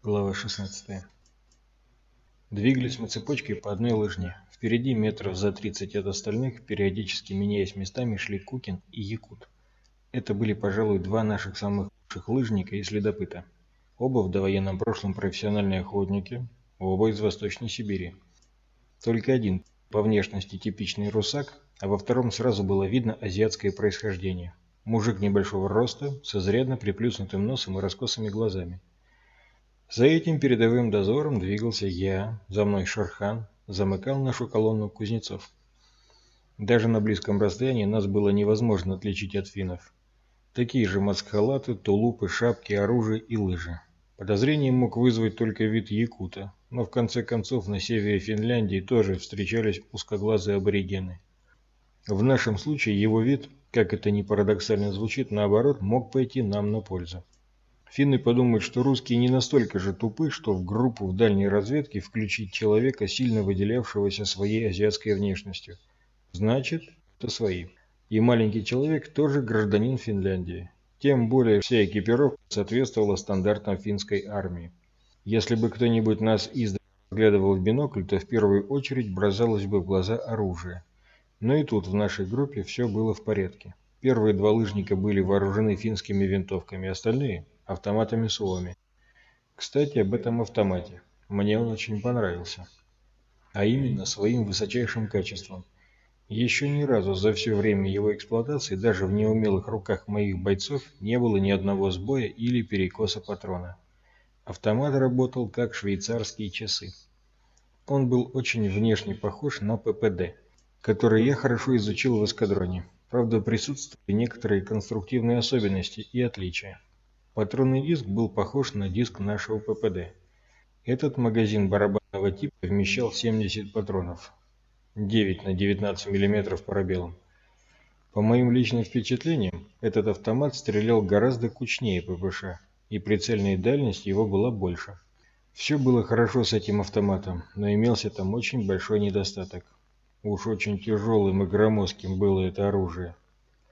Глава 16. Двигались мы цепочкой по одной лыжне. Впереди метров за 30 от остальных, периодически меняясь местами, шли Кукин и Якут. Это были, пожалуй, два наших самых лучших лыжника и следопыта. Оба в довоенном прошлом профессиональные охотники, оба из Восточной Сибири. Только один по внешности типичный русак, а во втором сразу было видно азиатское происхождение. Мужик небольшого роста, с изрядно приплюснутым носом и раскосыми глазами. За этим передовым дозором двигался я, за мной Шархан, замыкал нашу колонну кузнецов. Даже на близком расстоянии нас было невозможно отличить от финнов. Такие же маскхалаты, тулупы, шапки, оружие и лыжи. Подозрение мог вызвать только вид якута, но в конце концов на севере Финляндии тоже встречались узкоглазые аборигены. В нашем случае его вид, как это ни парадоксально звучит, наоборот, мог пойти нам на пользу. Финны подумают, что русские не настолько же тупы, что в группу в дальней разведке включить человека, сильно выделявшегося своей азиатской внешностью. Значит, это свои. И маленький человек тоже гражданин Финляндии. Тем более вся экипировка соответствовала стандартам финской армии. Если бы кто-нибудь нас издали взглядывал в бинокль, то в первую очередь бросалось бы в глаза оружие. Но и тут в нашей группе все было в порядке. Первые два лыжника были вооружены финскими винтовками, остальные автоматами Суоми. Кстати, об этом автомате. Мне он очень понравился. А именно своим высочайшим качеством. Еще ни разу за все время его эксплуатации даже в неумелых руках моих бойцов не было ни одного сбоя или перекоса патрона. Автомат работал как швейцарские часы. Он был очень внешне похож на ППД, который я хорошо изучил в эскадроне. Правда, присутствовали некоторые конструктивные особенности и отличия. Патронный диск был похож на диск нашего ППД. Этот магазин барабанного типа вмещал 70 патронов. 9 на 19 мм пробелом. По моим личным впечатлениям, этот автомат стрелял гораздо кучнее ППШ, и прицельная дальность его была больше. Все было хорошо с этим автоматом, но имелся там очень большой недостаток. Уж очень тяжелым и громоздким было это оружие.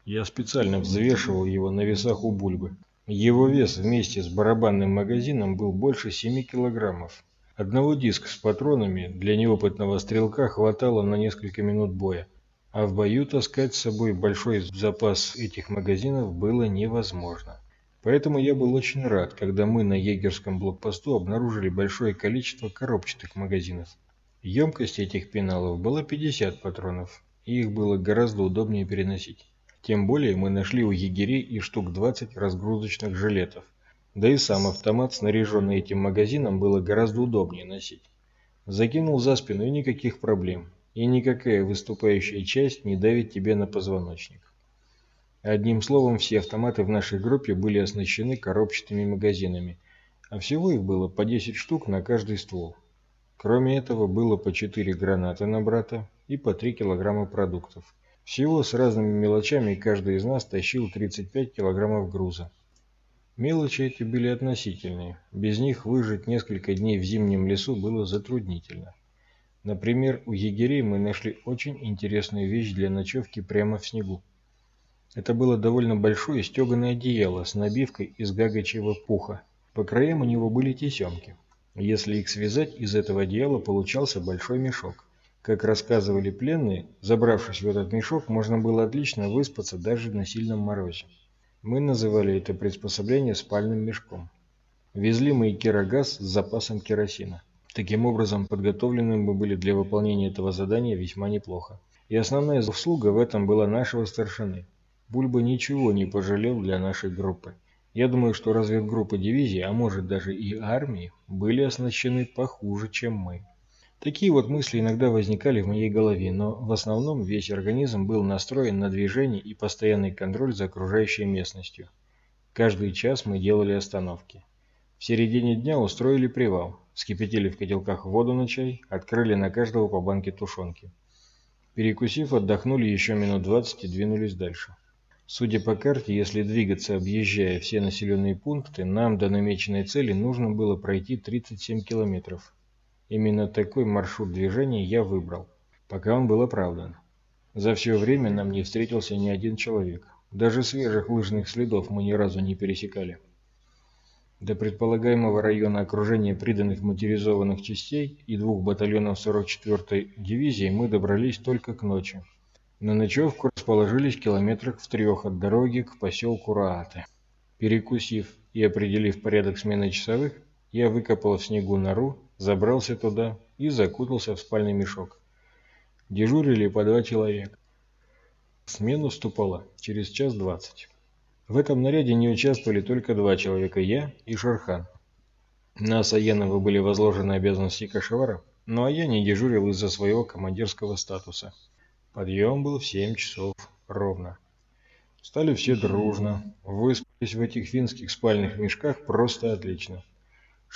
Я специально взвешивал его на весах у Бульбы. Его вес вместе с барабанным магазином был больше 7 килограммов. Одного диска с патронами для неопытного стрелка хватало на несколько минут боя, а в бою таскать с собой большой запас этих магазинов было невозможно. Поэтому я был очень рад, когда мы на егерском блокпосту обнаружили большое количество коробчатых магазинов. Емкость этих пеналов была 50 патронов, и их было гораздо удобнее переносить. Тем более мы нашли у егерей и штук 20 разгрузочных жилетов. Да и сам автомат, снаряженный этим магазином, было гораздо удобнее носить. Закинул за спину и никаких проблем. И никакая выступающая часть не давит тебе на позвоночник. Одним словом, все автоматы в нашей группе были оснащены коробчатыми магазинами, а всего их было по 10 штук на каждый ствол. Кроме этого, было по 4 гранаты на брата и по 3 килограмма продуктов. Всего с разными мелочами каждый из нас тащил 35 килограммов груза. Мелочи эти были относительные. Без них выжить несколько дней в зимнем лесу было затруднительно. Например, у егерей мы нашли очень интересную вещь для ночевки прямо в снегу. Это было довольно большое стеганое одеяло с набивкой из гагачьего пуха. По краям у него были тесемки. Если их связать, из этого одеяла получался большой мешок. Как рассказывали пленные, забравшись в этот мешок, можно было отлично выспаться даже на сильном морозе. Мы называли это приспособление спальным мешком. Везли мы и керогаз с запасом керосина. Таким образом, подготовлены мы были для выполнения этого задания весьма неплохо. И основная заслуга в этом была нашего старшины. Бульба ничего не пожалел для нашей группы. Я думаю, что разведгруппы дивизии, а может даже и армии, были оснащены похуже, чем мы. Такие вот мысли иногда возникали в моей голове, но в основном весь организм был настроен на движение и постоянный контроль за окружающей местностью. Каждый час мы делали остановки. В середине дня устроили привал, вскипятили в котелках воду на чай, открыли на каждого по банке тушенки. Перекусив, отдохнули еще минут 20 и двинулись дальше. Судя по карте, если двигаться, объезжая все населенные пункты, нам до намеченной цели нужно было пройти 37 километров. Именно такой маршрут движения я выбрал, пока он был оправдан. За все время нам не встретился ни один человек. Даже свежих лыжных следов мы ни разу не пересекали. До предполагаемого района окружения приданных моторизованных частей и двух батальонов 44-й дивизии мы добрались только к ночи. На ночевку расположились километрах в трех от дороги к поселку Рааты. Перекусив и определив порядок смены часовых, я выкопал в снегу нору, забрался туда и закутался в спальный мешок. Дежурили по два человека. Смену вступала через час двадцать. В этом наряде не участвовали только два человека, я и Шерхан. На Саенову были возложены обязанности кошевара, но а я не дежурил из-за своего командирского статуса. Подъем был в семь часов ровно. Стали все дружно, выспались в этих финских спальных мешках просто отлично.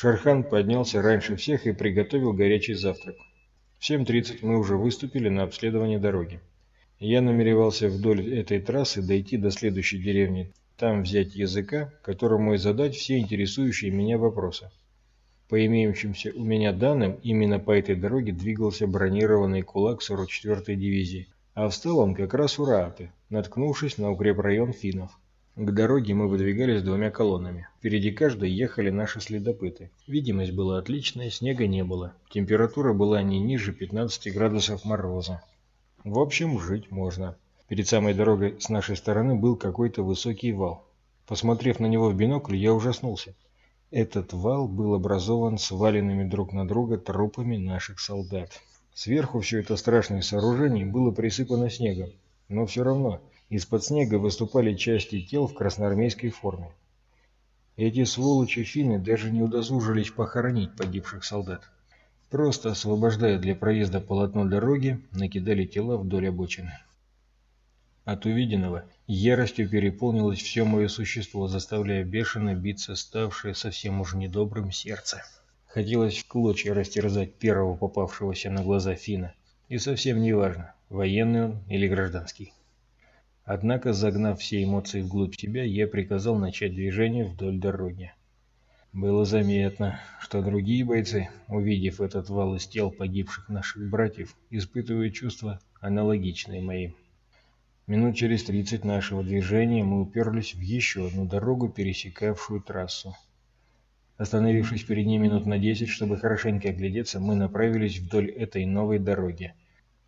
Шерхан поднялся раньше всех и приготовил горячий завтрак. В 7.30 мы уже выступили на обследование дороги. Я намеревался вдоль этой трассы дойти до следующей деревни, там взять языка, которому и задать все интересующие меня вопросы. По имеющимся у меня данным, именно по этой дороге двигался бронированный кулак 44-й дивизии, а встал он как раз у Рааты, наткнувшись на укрепрайон финнов. К дороге мы выдвигались двумя колоннами. Впереди каждой ехали наши следопыты. Видимость была отличная, снега не было. Температура была не ниже 15 градусов мороза. В общем, жить можно. Перед самой дорогой с нашей стороны был какой-то высокий вал. Посмотрев на него в бинокль, я ужаснулся. Этот вал был образован сваленными друг на друга трупами наших солдат. Сверху все это страшное сооружение было присыпано снегом, но все равно из-под снега выступали части тел в красноармейской форме. Эти сволочи финны даже не удосужились похоронить погибших солдат. Просто освобождая для проезда полотно дороги, накидали тела вдоль обочины. От увиденного яростью переполнилось все мое существо, заставляя бешено биться ставшее совсем уже недобрым сердце. Хотелось в клочья растерзать первого попавшегося на глаза Фина. И совсем не важно, военный он или гражданский. Однако, загнав все эмоции вглубь себя, я приказал начать движение вдоль дороги. Было заметно, что другие бойцы, увидев этот вал из тел погибших наших братьев, испытывают чувства, аналогичные моим. Минут через тридцать нашего движения мы уперлись в еще одну дорогу, пересекавшую трассу. Остановившись перед ней минут на десять, чтобы хорошенько оглядеться, мы направились вдоль этой новой дороги.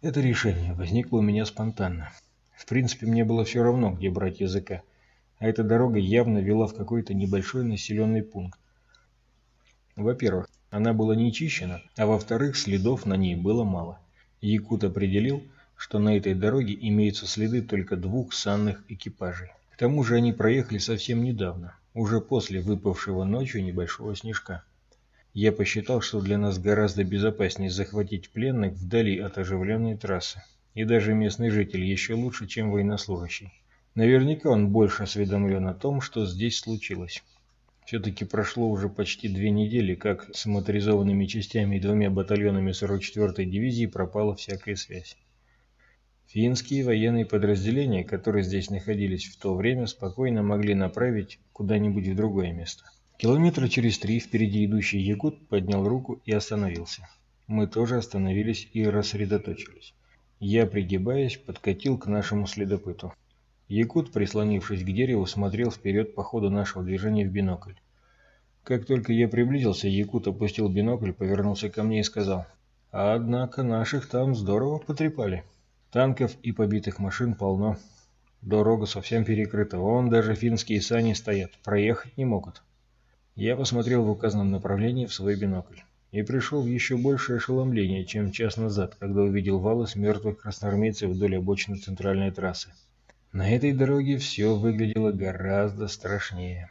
Это решение возникло у меня спонтанно. В принципе, мне было все равно, где брать языка, а эта дорога явно вела в какой-то небольшой населенный пункт. Во-первых, она была не чищена, а во-вторых, следов на ней было мало. Якут определил, что на этой дороге имеются следы только двух санных экипажей. К тому же они проехали совсем недавно, уже после выпавшего ночью небольшого снежка. Я посчитал, что для нас гораздо безопаснее захватить пленных вдали от оживленной трассы. И даже местный житель еще лучше, чем военнослужащий. Наверняка он больше осведомлен о том, что здесь случилось. Все-таки прошло уже почти две недели, как с моторизованными частями и двумя батальонами 44-й дивизии пропала всякая связь. Финские военные подразделения, которые здесь находились в то время, спокойно могли направить куда-нибудь в другое место. Километра через три впереди идущий якут поднял руку и остановился. Мы тоже остановились и рассредоточились. Я, пригибаясь, подкатил к нашему следопыту. Якут, прислонившись к дереву, смотрел вперед по ходу нашего движения в бинокль. Как только я приблизился, Якут опустил бинокль, повернулся ко мне и сказал, «Однако наших там здорово потрепали». Танков и побитых машин полно. Дорога совсем перекрыта. Вон даже финские сани стоят. Проехать не могут. Я посмотрел в указанном направлении в свой бинокль. И пришел в еще большее ошеломление, чем час назад, когда увидел валы с мертвых красноармейцев вдоль обочины центральной трассы. На этой дороге все выглядело гораздо страшнее.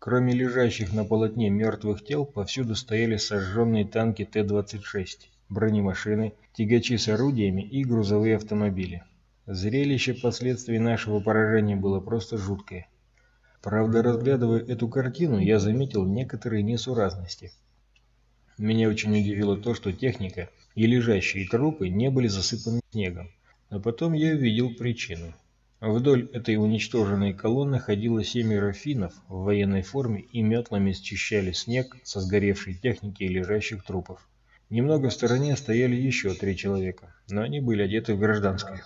Кроме лежащих на полотне мертвых тел, повсюду стояли сожженные танки Т-26 бронемашины, тягачи с орудиями и грузовые автомобили. Зрелище последствий нашего поражения было просто жуткое. Правда, разглядывая эту картину, я заметил некоторые несуразности. Меня очень удивило то, что техника и лежащие трупы не были засыпаны снегом. Но потом я увидел причину. Вдоль этой уничтоженной колонны ходило семеро финнов в военной форме и метлами счищали снег со сгоревшей техники и лежащих трупов. Немного в стороне стояли еще три человека, но они были одеты в гражданское.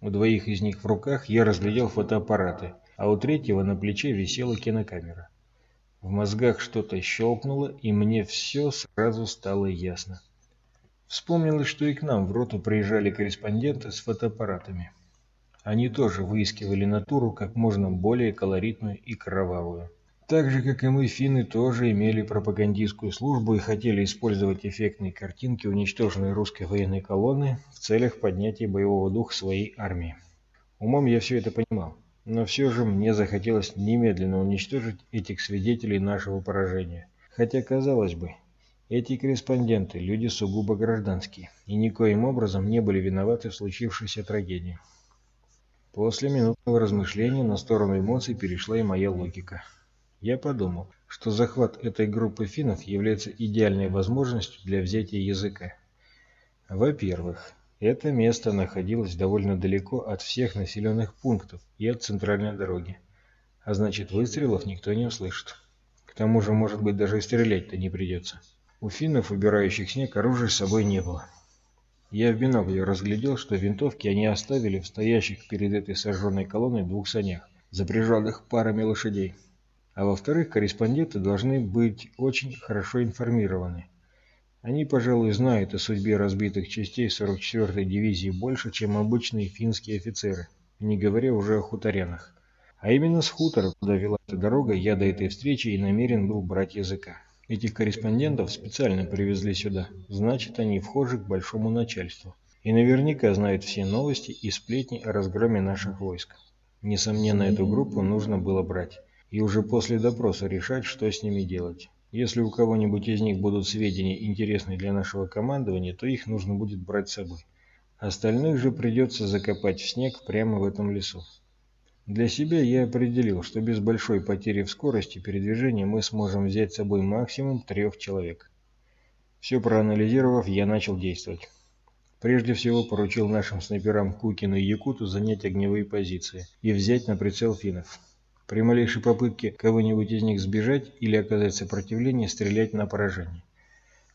У двоих из них в руках я разглядел фотоаппараты, а у третьего на плече висела кинокамера. В мозгах что-то щелкнуло, и мне все сразу стало ясно. Вспомнилось, что и к нам в роту приезжали корреспонденты с фотоаппаратами. Они тоже выискивали натуру как можно более колоритную и кровавую. Так же, как и мы, финны тоже имели пропагандистскую службу и хотели использовать эффектные картинки уничтоженной русской военной колонны в целях поднятия боевого духа своей армии. Умом я все это понимал, но все же мне захотелось немедленно уничтожить этих свидетелей нашего поражения. Хотя, казалось бы, эти корреспонденты – люди сугубо гражданские и никоим образом не были виноваты в случившейся трагедии. После минутного размышления на сторону эмоций перешла и моя логика. Я подумал, что захват этой группы финнов является идеальной возможностью для взятия языка. Во-первых, это место находилось довольно далеко от всех населенных пунктов и от центральной дороги. А значит, выстрелов никто не услышит. К тому же, может быть, даже и стрелять-то не придется. У финнов, убирающих снег, оружия с собой не было. Я в бинокле разглядел, что винтовки они оставили в стоящих перед этой сожженной колонной двух санях, запряженных парами лошадей. А во-вторых, корреспонденты должны быть очень хорошо информированы. Они, пожалуй, знают о судьбе разбитых частей 44-й дивизии больше, чем обычные финские офицеры, не говоря уже о хуторянах. А именно с хутора, куда вела эта дорога, я до этой встречи и намерен был брать языка. Этих корреспондентов специально привезли сюда, значит, они вхожи к большому начальству. И наверняка знают все новости и сплетни о разгроме наших войск. Несомненно, эту группу нужно было брать. И уже после допроса решать, что с ними делать. Если у кого-нибудь из них будут сведения, интересные для нашего командования, то их нужно будет брать с собой. Остальных же придется закопать в снег прямо в этом лесу. Для себя я определил, что без большой потери в скорости передвижения мы сможем взять с собой максимум трех человек. Все проанализировав, я начал действовать. Прежде всего поручил нашим снайперам Кукину и Якуту занять огневые позиции и взять на прицел финнов. При малейшей попытке кого-нибудь из них сбежать или оказать сопротивление, стрелять на поражение.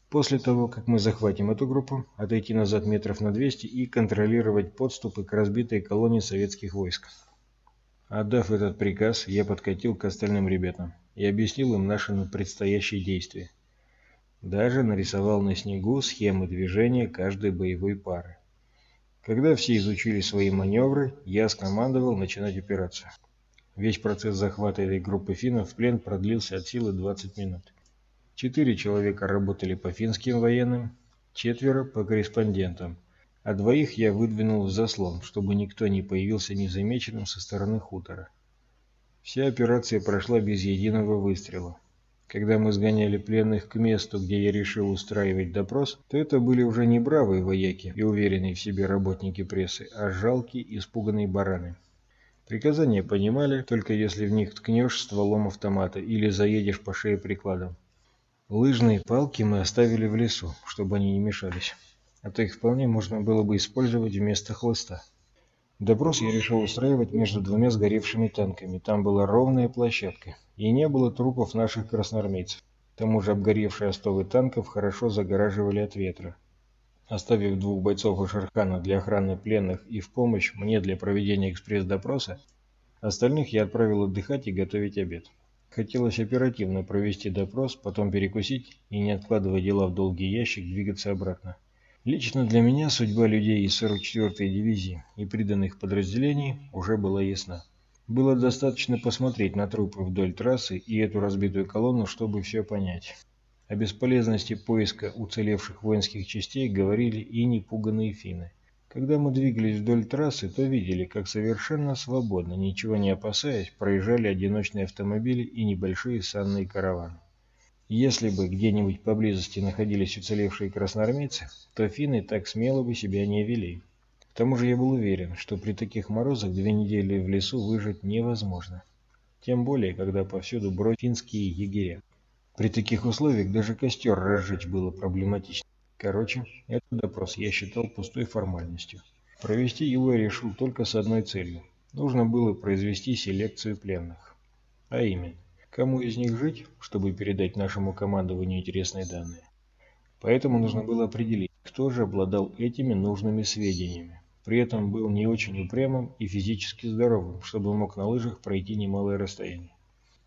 После того, как мы захватим эту группу, отойти назад метров на 200 и контролировать подступы к разбитой колонии советских войск. Отдав этот приказ, я подкатил к остальным ребятам и объяснил им наши предстоящие действия. Даже нарисовал на снегу схемы движения каждой боевой пары. Когда все изучили свои маневры, я скомандовал начинать операцию. Весь процесс захвата этой группы финнов в плен продлился от силы 20 минут. Четыре человека работали по финским военным, четверо по корреспондентам – а двоих я выдвинул в заслон, чтобы никто не появился незамеченным со стороны хутора. Вся операция прошла без единого выстрела. Когда мы сгоняли пленных к месту, где я решил устраивать допрос, то это были уже не бравые вояки и уверенные в себе работники прессы, а жалкие, испуганные бараны. Приказания понимали, только если в них ткнешь стволом автомата или заедешь по шее прикладом. Лыжные палки мы оставили в лесу, чтобы они не мешались а то их вполне можно было бы использовать вместо хлыста. Допрос я решил устраивать между двумя сгоревшими танками. Там была ровная площадка, и не было трупов наших красноармейцев. К тому же обгоревшие остовы танков хорошо загораживали от ветра. Оставив двух бойцов у Шархана для охраны пленных и в помощь мне для проведения экспресс-допроса, остальных я отправил отдыхать и готовить обед. Хотелось оперативно провести допрос, потом перекусить и, не откладывая дела в долгий ящик, двигаться обратно. Лично для меня судьба людей из 44-й дивизии и приданных подразделений уже была ясна. Было достаточно посмотреть на трупы вдоль трассы и эту разбитую колонну, чтобы все понять. О бесполезности поиска уцелевших воинских частей говорили и непуганные финны. Когда мы двигались вдоль трассы, то видели, как совершенно свободно, ничего не опасаясь, проезжали одиночные автомобили и небольшие санные караваны. Если бы где-нибудь поблизости находились уцелевшие красноармейцы, то финны так смело бы себя не вели. К тому же я был уверен, что при таких морозах две недели в лесу выжить невозможно. Тем более, когда повсюду бродят финские егеря. При таких условиях даже костер разжечь было проблематично. Короче, этот допрос я считал пустой формальностью. Провести его я решил только с одной целью. Нужно было произвести селекцию пленных. А именно, кому из них жить, чтобы передать нашему командованию интересные данные. Поэтому нужно было определить, кто же обладал этими нужными сведениями. При этом был не очень упрямым и физически здоровым, чтобы мог на лыжах пройти немалое расстояние.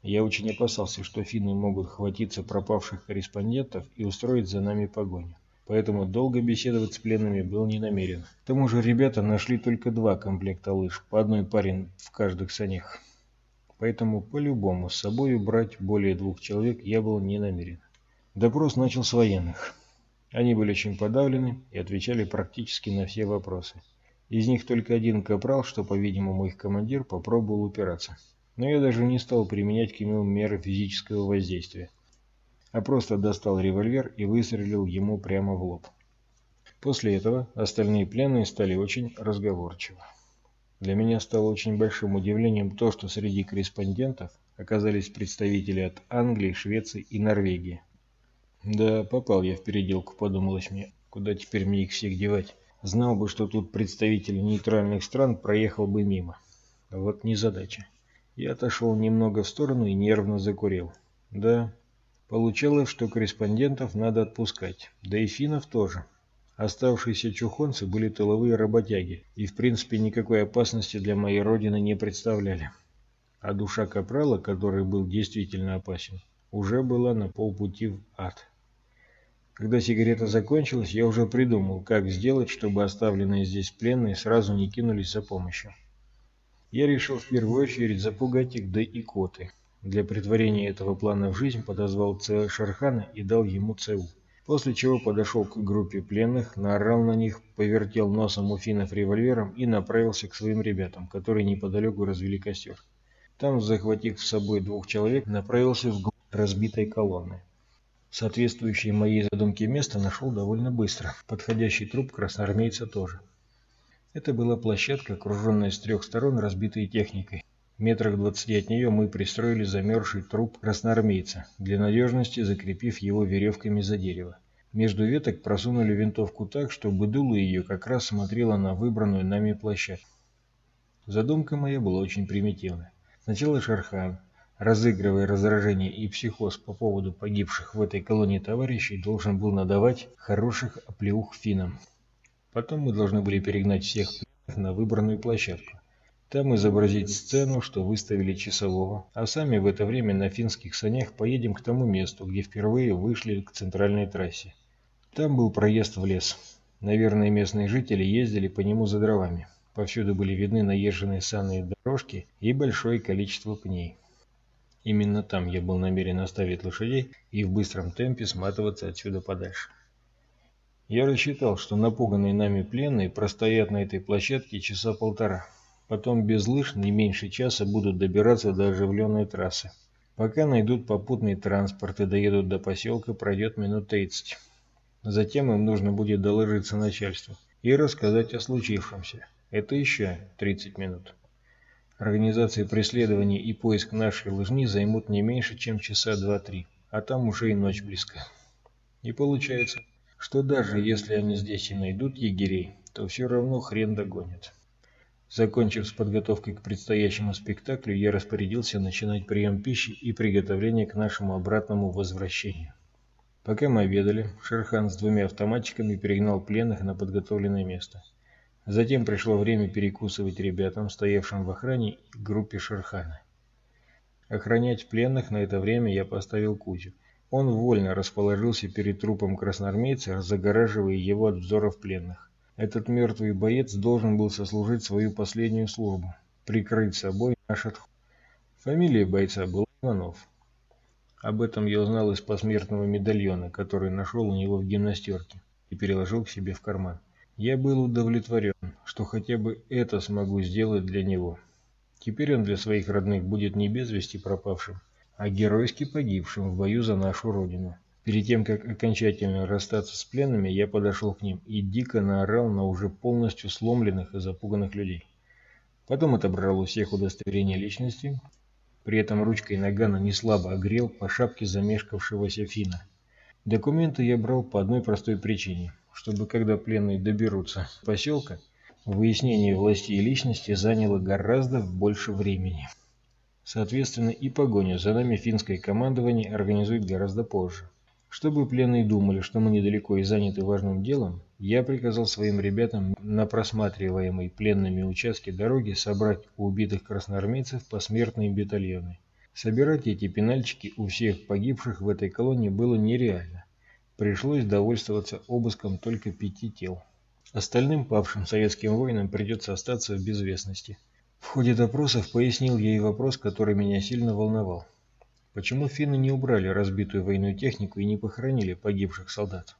Я очень опасался, что финны могут хватиться пропавших корреспондентов и устроить за нами погоню. Поэтому долго беседовать с пленными был не намерен. К тому же ребята нашли только два комплекта лыж, по одной паре в каждых санях. Поэтому по-любому с собой брать более двух человек я был не намерен. Допрос начал с военных. Они были очень подавлены и отвечали практически на все вопросы. Из них только один капрал, что, по-видимому, их командир, попробовал упираться но я даже не стал применять к нему меры физического воздействия, а просто достал револьвер и выстрелил ему прямо в лоб. После этого остальные пленные стали очень разговорчивы. Для меня стало очень большим удивлением то, что среди корреспондентов оказались представители от Англии, Швеции и Норвегии. Да, попал я в переделку, подумалось мне. Куда теперь мне их всех девать? Знал бы, что тут представители нейтральных стран, проехал бы мимо. Вот незадача. Я отошел немного в сторону и нервно закурил. Да, получалось, что корреспондентов надо отпускать, да и финнов тоже. Оставшиеся чухонцы были тыловые работяги и в принципе никакой опасности для моей родины не представляли. А душа Капрала, который был действительно опасен, уже была на полпути в ад. Когда сигарета закончилась, я уже придумал, как сделать, чтобы оставленные здесь пленные сразу не кинулись за помощью. Я решил в первую очередь запугать их до икоты. Для притворения этого плана в жизнь подозвал Ц. Шархана и дал ему ЦУ. После чего подошел к группе пленных, наорал на них, повертел носом у финнов револьвером и направился к своим ребятам, которые неподалеку развели костер. Там, захватив с собой двух человек, направился в разбитой колонны. Соответствующее моей задумке место нашел довольно быстро. Подходящий труп красноармейца тоже. Это была площадка, окруженная с трех сторон разбитой техникой. В метрах двадцати от нее мы пристроили замерзший труп красноармейца, для надежности закрепив его веревками за дерево. Между веток просунули винтовку так, чтобы дуло ее как раз смотрело на выбранную нами площадку. Задумка моя была очень примитивная. Сначала Шархан, разыгрывая раздражение и психоз по поводу погибших в этой колонии товарищей, должен был надавать хороших оплеух финнам. Потом мы должны были перегнать всех на выбранную площадку. Там изобразить сцену, что выставили часового, а сами в это время на финских санях поедем к тому месту, где впервые вышли к центральной трассе. Там был проезд в лес. Наверное, местные жители ездили по нему за дровами. Повсюду были видны наезженные санные дорожки и большое количество пней. Именно там я был намерен оставить лошадей и в быстром темпе сматываться отсюда подальше. Я рассчитал, что напуганные нами пленные простоят на этой площадке часа полтора. Потом без лыж не меньше часа будут добираться до оживленной трассы. Пока найдут попутный транспорт и доедут до поселка, пройдет минут 30. Затем им нужно будет доложиться начальству и рассказать о случившемся. Это еще 30 минут. Организация преследования и поиск нашей лыжни займут не меньше, чем часа 2-3, а там уже и ночь близка. И получается, что даже если они здесь и найдут егерей, то все равно хрен догонят. Закончив с подготовкой к предстоящему спектаклю, я распорядился начинать прием пищи и приготовление к нашему обратному возвращению. Пока мы обедали, Шерхан с двумя автоматчиками перегнал пленных на подготовленное место. Затем пришло время перекусывать ребятам, стоявшим в охране и группе Шерхана. Охранять пленных на это время я поставил Кузю. Он вольно расположился перед трупом красноармейца, загораживая его от взоров пленных. Этот мертвый боец должен был сослужить свою последнюю службу, прикрыть собой наш отход. Фамилия бойца была Иванов. Об этом я узнал из посмертного медальона, который нашел у него в гимнастерке и переложил к себе в карман. Я был удовлетворен, что хотя бы это смогу сделать для него. Теперь он для своих родных будет не без вести пропавшим, а геройски погибшим в бою за нашу Родину. Перед тем, как окончательно расстаться с пленными, я подошел к ним и дико наорал на уже полностью сломленных и запуганных людей. Потом отобрал у всех удостоверение личности, при этом ручкой нагана не слабо огрел по шапке замешкавшегося Фина. Документы я брал по одной простой причине, чтобы когда пленные доберутся до поселка, выяснение властей личности заняло гораздо больше времени. Соответственно, и погоню за нами финское командование организует гораздо позже. Чтобы пленные думали, что мы недалеко и заняты важным делом, я приказал своим ребятам на просматриваемой пленными участке дороги собрать у убитых красноармейцев посмертные батальоны. Собирать эти пенальчики у всех погибших в этой колонии было нереально. Пришлось довольствоваться обыском только пяти тел. Остальным павшим советским воинам придется остаться в безвестности. В ходе допросов пояснил ей вопрос, который меня сильно волновал. Почему финны не убрали разбитую военную технику и не похоронили погибших солдат?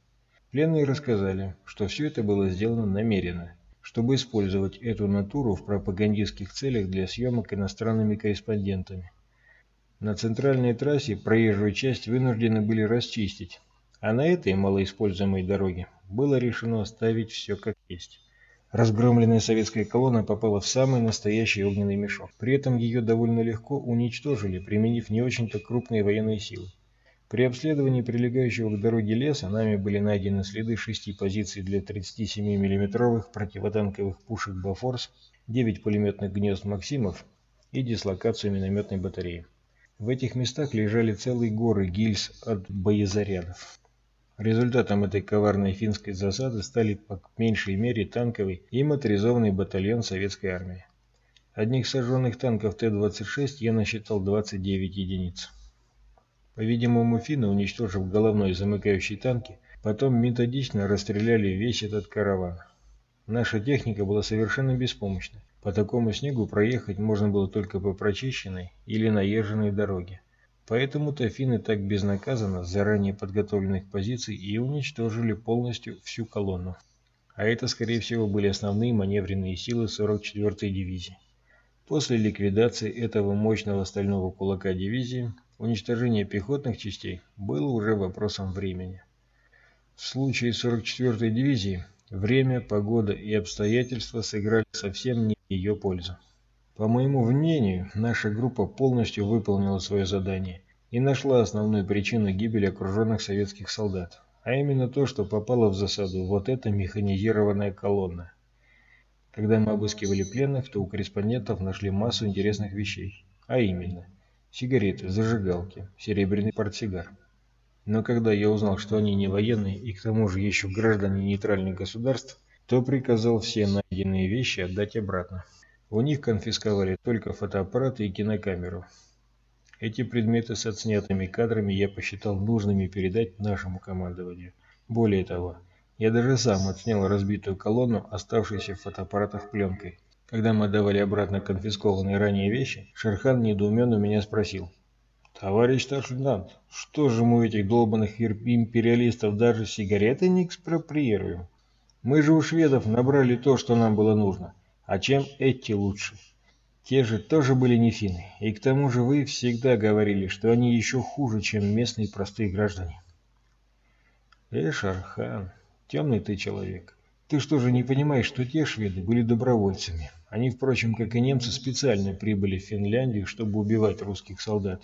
Пленные рассказали, что все это было сделано намеренно, чтобы использовать эту натуру в пропагандистских целях для съемок иностранными корреспондентами. На центральной трассе проезжую часть вынуждены были расчистить, а на этой малоиспользуемой дороге было решено оставить все как есть. Разгромленная советская колонна попала в самый настоящий огненный мешок. При этом ее довольно легко уничтожили, применив не очень-то крупные военные силы. При обследовании прилегающего к дороге леса нами были найдены следы шести позиций для 37 миллиметровых противотанковых пушек «Бафорс», 9 пулеметных гнезд «Максимов» и дислокацию минометной батареи. В этих местах лежали целые горы гильз от боезарядов. Результатом этой коварной финской засады стали по меньшей мере танковый и моторизованный батальон советской армии. Одних сожженных танков Т-26 я насчитал 29 единиц. По-видимому, финны, уничтожив головной замыкающий танки, потом методично расстреляли весь этот караван. Наша техника была совершенно беспомощна. По такому снегу проехать можно было только по прочищенной или наезженной дороге. Поэтому-то финны так безнаказанно с заранее подготовленных позиций и уничтожили полностью всю колонну. А это, скорее всего, были основные маневренные силы 44-й дивизии. После ликвидации этого мощного стального кулака дивизии, уничтожение пехотных частей было уже вопросом времени. В случае 44-й дивизии время, погода и обстоятельства сыграли совсем не в ее пользу. По моему мнению, наша группа полностью выполнила свое задание и нашла основную причину гибели окруженных советских солдат, а именно то, что попала в засаду вот эта механизированная колонна. Когда мы обыскивали пленных, то у корреспондентов нашли массу интересных вещей, а именно сигареты, зажигалки, серебряный портсигар. Но когда я узнал, что они не военные и к тому же еще граждане нейтральных государств, то приказал все найденные вещи отдать обратно. У них конфисковали только фотоаппараты и кинокамеру. Эти предметы с отснятыми кадрами я посчитал нужными передать нашему командованию. Более того, я даже сам отснял разбитую колонну, оставшуюся в фотоаппаратах пленкой. Когда мы давали обратно конфискованные ранее вещи, Шерхан недоуменно меня спросил. «Товарищ старший лейтенант, что же мы этих долбанных империалистов даже сигареты не экспроприируем? Мы же у шведов набрали то, что нам было нужно». А чем эти лучше? Те же тоже были не финны. И к тому же вы всегда говорили, что они еще хуже, чем местные простые граждане. Эшархан, темный ты человек. Ты что же не понимаешь, что те шведы были добровольцами? Они, впрочем, как и немцы, специально прибыли в Финляндию, чтобы убивать русских солдат.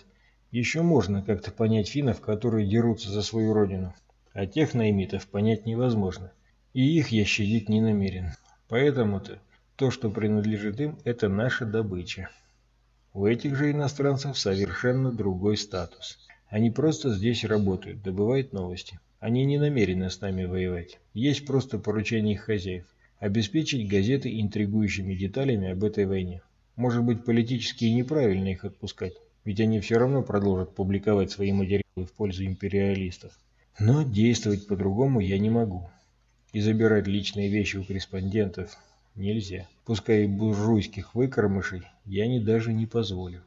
Еще можно как-то понять финнов, которые дерутся за свою родину. А тех наймитов понять невозможно. И их я щадить не намерен. Поэтому-то то, что принадлежит им, это наша добыча. У этих же иностранцев совершенно другой статус. Они просто здесь работают, добывают новости. Они не намерены с нами воевать. Есть просто поручение их хозяев – обеспечить газеты интригующими деталями об этой войне. Может быть, политически неправильно их отпускать, ведь они все равно продолжат публиковать свои материалы в пользу империалистов. Но действовать по-другому я не могу. И забирать личные вещи у корреспондентов – Нельзя. Пускай и буржуйских выкормышей я не даже не позволю.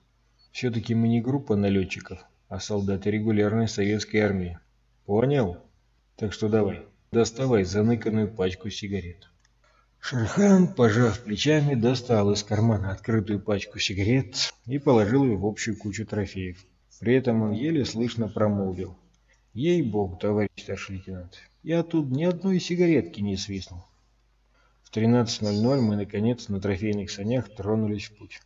Все-таки мы не группа налетчиков, а солдаты регулярной советской армии. Понял? Так что давай, доставай заныканную пачку сигарет. Шерхан, пожав плечами, достал из кармана открытую пачку сигарет и положил ее в общую кучу трофеев. При этом он еле слышно промолвил. «Ей-богу, товарищ старший лейтенант, я тут ни одной сигаретки не свистнул. В 13.00 мы, наконец, на трофейных санях тронулись в путь.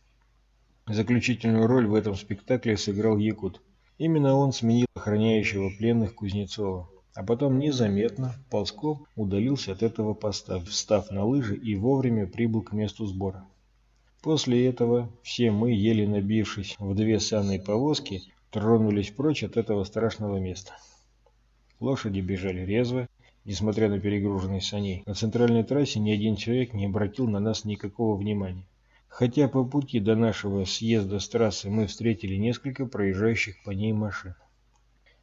Заключительную роль в этом спектакле сыграл Якут. Именно он сменил охраняющего пленных Кузнецова, а потом незаметно, ползком, удалился от этого поста, встав на лыжи и вовремя прибыл к месту сбора. После этого все мы, еле набившись в две санные повозки, тронулись прочь от этого страшного места. Лошади бежали резво, несмотря на перегруженность саней. На центральной трассе ни один человек не обратил на нас никакого внимания. хотя по пути до нашего съезда с трассы мы встретили несколько проезжающих по ней машин.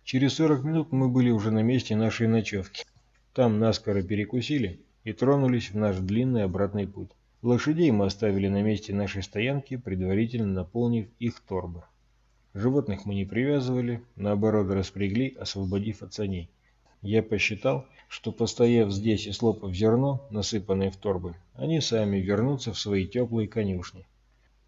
Через 40 минут мы были уже на месте нашей ночевки. Там наскоро перекусили и тронулись в наш длинный обратный путь. Лошадей мы оставили на месте нашей стоянки, предварительно наполнив их торбы. Животных мы не привязывали, наоборот распрягли, освободив от саней. Я посчитал, что постояв здесь и слопав зерно, насыпанное в торбы, они сами вернутся в свои теплые конюшни.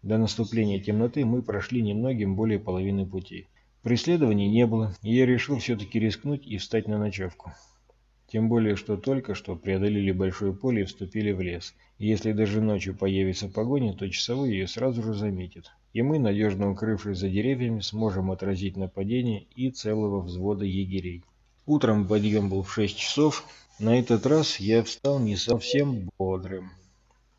До наступления темноты мы прошли немногим более половины пути. Преследований не было, и я решил все-таки рискнуть и встать на ночевку. Тем более, что только что преодолели большое поле и вступили в лес. И если даже ночью появится погоня, то часовой ее сразу же заметит. И мы, надежно укрывшись за деревьями, сможем отразить нападение и целого взвода егерей. Утром подъем был в 6 часов. На этот раз я встал не совсем бодрым.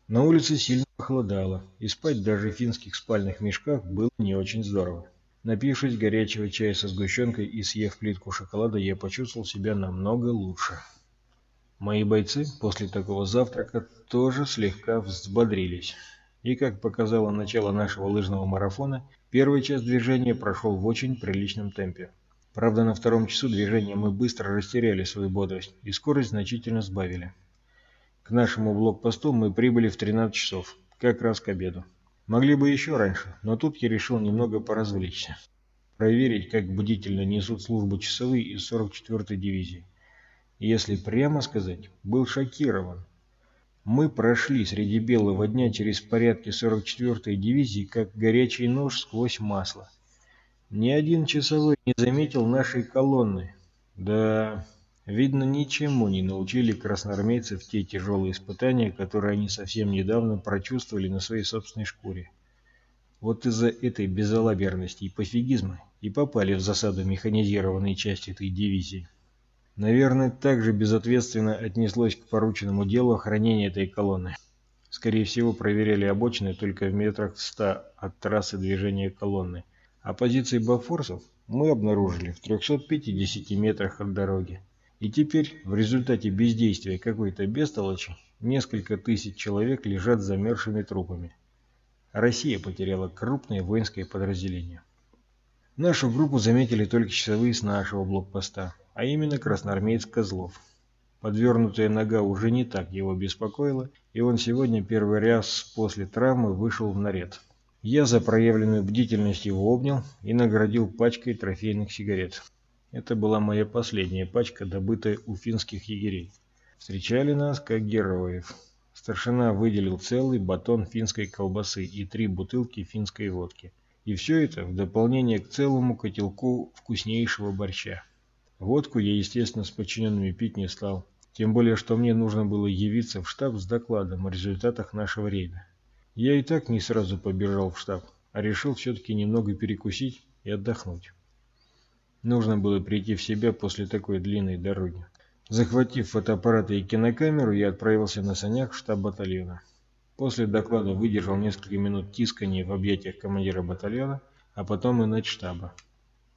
На улице сильно похолодало, и спать даже в финских спальных мешках было не очень здорово. Напившись горячего чая со сгущенкой и съев плитку шоколада, я почувствовал себя намного лучше. Мои бойцы после такого завтрака тоже слегка взбодрились. И, как показало начало нашего лыжного марафона, первый час движения прошел в очень приличном темпе. Правда, на втором часу движения мы быстро растеряли свою бодрость и скорость значительно сбавили. К нашему блокпосту мы прибыли в 13 часов, как раз к обеду. Могли бы еще раньше, но тут я решил немного поразвлечься. Проверить, как бдительно несут службу часовые из 44-й дивизии. И если прямо сказать, был шокирован. Мы прошли среди белого дня через порядки 44-й дивизии, как горячий нож сквозь масло. Ни один часовой не заметил нашей колонны. Да, Видно, ничему не научили красноармейцев те тяжелые испытания, которые они совсем недавно прочувствовали на своей собственной шкуре. Вот из-за этой безалаберности и пофигизма и попали в засаду механизированные части этой дивизии. Наверное, также безответственно отнеслось к порученному делу охранения этой колонны. Скорее всего, проверяли обочины только в метрах в ста от трассы движения колонны, а позиции бафорсов мы обнаружили в 350 метрах от дороги. И теперь, в результате бездействия какой-то бестолочи, несколько тысяч человек лежат замерзшими трупами. Россия потеряла крупное воинское подразделение. Нашу группу заметили только часовые с нашего блокпоста, а именно красноармеец Козлов. Подвернутая нога уже не так его беспокоила, и он сегодня первый раз после травмы вышел в наряд. Я за проявленную бдительность его обнял и наградил пачкой трофейных сигарет. Это была моя последняя пачка, добытая у финских егерей. Встречали нас как героев. Старшина выделил целый батон финской колбасы и три бутылки финской водки. И все это в дополнение к целому котелку вкуснейшего борща. Водку я, естественно, с подчиненными пить не стал. Тем более, что мне нужно было явиться в штаб с докладом о результатах нашего рейда. Я и так не сразу побежал в штаб, а решил все-таки немного перекусить и отдохнуть. Нужно было прийти в себя после такой длинной дороги. Захватив фотоаппараты и кинокамеру, я отправился на санях в штаб батальона. После доклада выдержал несколько минут тискания в объятиях командира батальона, а потом и начштаба.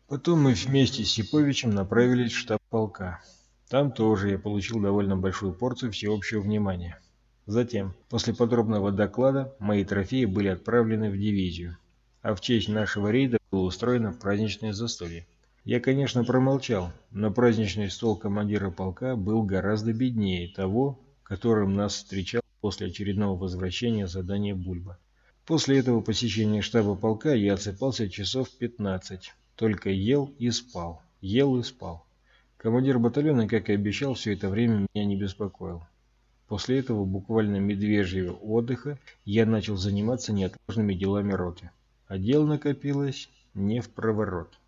Потом мы вместе с Сиповичем направились в штаб полка. Там тоже я получил довольно большую порцию всеобщего внимания. Затем, после подробного доклада, мои трофеи были отправлены в дивизию, а в честь нашего рейда было устроено праздничное застолье. Я, конечно, промолчал, но праздничный стол командира полка был гораздо беднее того, которым нас встречал после очередного возвращения задания Бульба. После этого посещения штаба полка я отсыпался часов 15, только ел и спал, ел и спал. Командир батальона, как и обещал, все это время меня не беспокоил. После этого буквально медвежьего отдыха я начал заниматься неотложными делами роты. А дел накопилось не в проворот.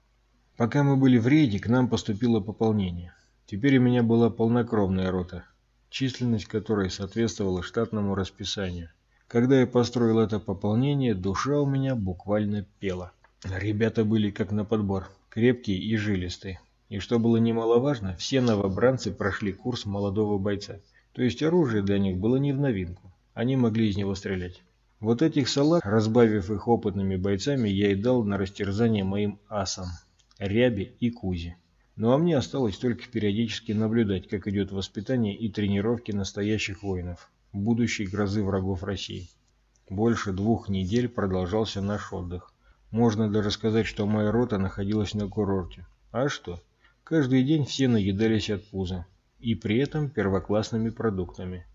Пока мы были в рейде, к нам поступило пополнение. Теперь у меня была полнокровная рота, численность которой соответствовала штатному расписанию. Когда я построил это пополнение, душа у меня буквально пела. Ребята были как на подбор, крепкие и жилистые. И что было немаловажно, все новобранцы прошли курс молодого бойца. То есть оружие для них было не в новинку. Они могли из него стрелять. Вот этих салат, разбавив их опытными бойцами, я и дал на растерзание моим асам, Рябе и Кузе. Ну а мне осталось только периодически наблюдать, как идет воспитание и тренировки настоящих воинов, будущей грозы врагов России. Больше двух недель продолжался наш отдых. Можно даже сказать, что моя рота находилась на курорте. А что? Каждый день все наедались от пуза. И при этом первоклассными продуктами.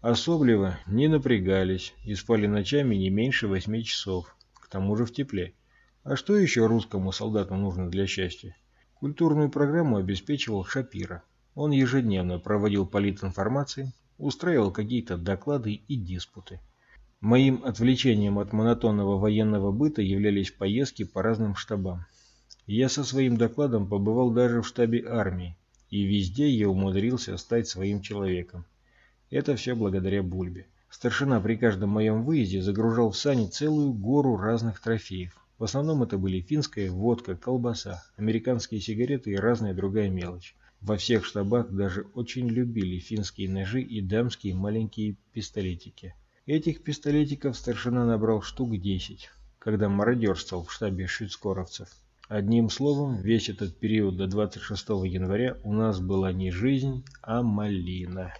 Особливо не напрягались и спали ночами не меньше восьми часов, к тому же в тепле. А что еще русскому солдату нужно для счастья? Культурную программу обеспечивал Шапира. Он ежедневно проводил политинформации, устраивал какие-то доклады и диспуты. Моим отвлечением от монотонного военного быта являлись поездки по разным штабам. Я со своим докладом побывал даже в штабе армии, и везде я умудрился стать своим человеком. Это все благодаря Бульбе. Старшина при каждом моем выезде загружал в сани целую гору разных трофеев. В основном это были финская водка, колбаса, американские сигареты и разная другая мелочь. Во всех штабах даже очень любили финские ножи и дамские маленькие пистолетики. Этих пистолетиков старшина набрал штук 10, когда мародерствовал в штабе швецкоровцев. Одним словом, весь этот период до 26 января у нас была не жизнь, а малина.